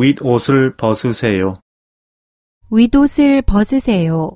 윗옷을 벗으세요. 윗옷을 벗으세요.